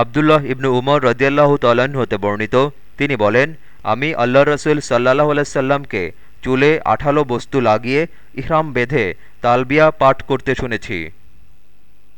আবদুল্লাহ ইবনু উমর রদিয়াল্লাহ তাল্লাহ্ন হতে বর্ণিত। তিনি বলেন, আমি আল্লাহ রসুল সাল্লাহ আলাইসাল্লামকে চুলে আঠালো বস্তু লাগিয়ে ইহরাম বেঁধে তালবিয়া পাঠ করতে শুনেছি।